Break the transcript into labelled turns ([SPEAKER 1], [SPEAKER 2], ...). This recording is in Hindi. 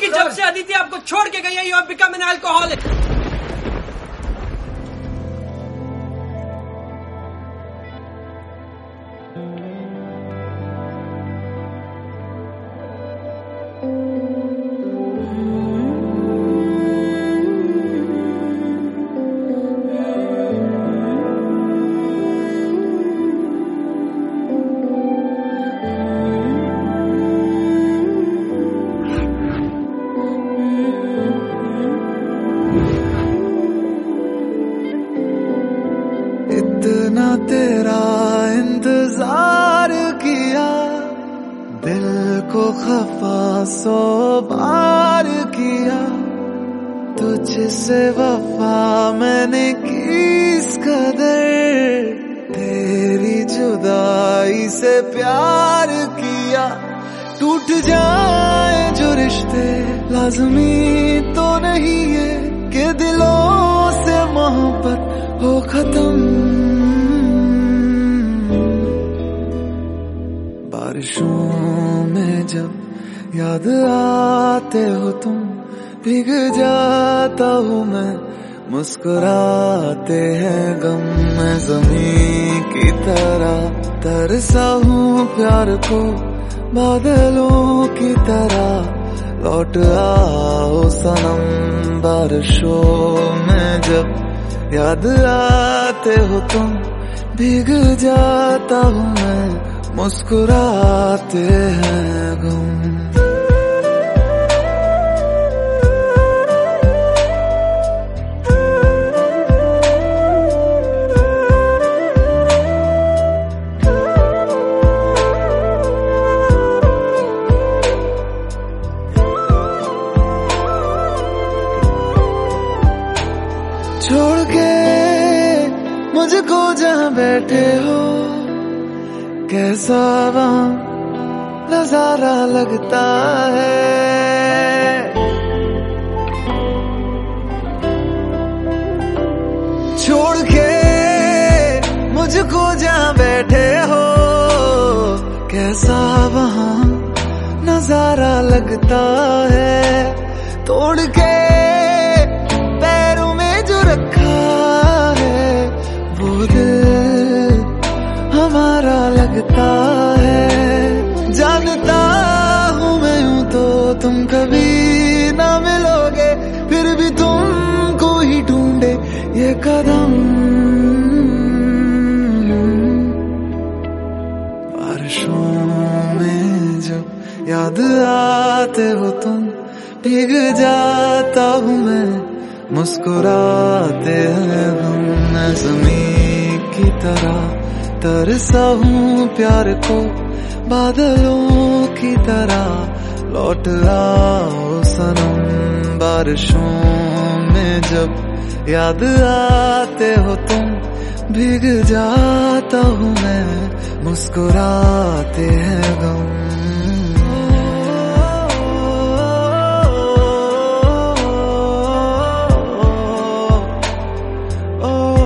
[SPEAKER 1] कि जब से अदिति आपको छोड़ के गई है you have become an alcoholic
[SPEAKER 2] इतना तेरा इंतज़ार किया, दिल को खफा सो बार किया। तुझसे वफा मैंने किस कदर, तेरी जुदाई से प्यार किया। टूट जाए जो रिश्ते, लाजमी तो नहीं है कि दिलों से मोहब्बत हो खत्म। बारिशों में जब याद आते हो तुम, भीग जाता हूँ मैं। मुस्कुराते हैं गम में ज़मीन की तरह। तरसा हूँ प्यार को बादलों की तरह। लौट आओ सनम बारिशों में जब याद आते हो तुम, भीग जाता हूँ मैं। मुस्कुराते हैं गुम। छोड़ के मुझको जहाँ बैठे हो कैसा वहाँ नज़ारा लगता है। छोड़ के मुझको जहाँ बैठे हो कैसा वहाँ नज़ारा लगता है। तोड़ के कदम। बारिशों में जब याद आते हो तुम, भीग जाता हूँ मैं। मुस्कुराते हैं हम की तरह तरसा हूँ प्यार को। बादलों की तरह लौट आओ सनम। बारिशों में जब याद आते हो तुम भीग जाता हूँ मैं मुस्कुराते हैं गम oh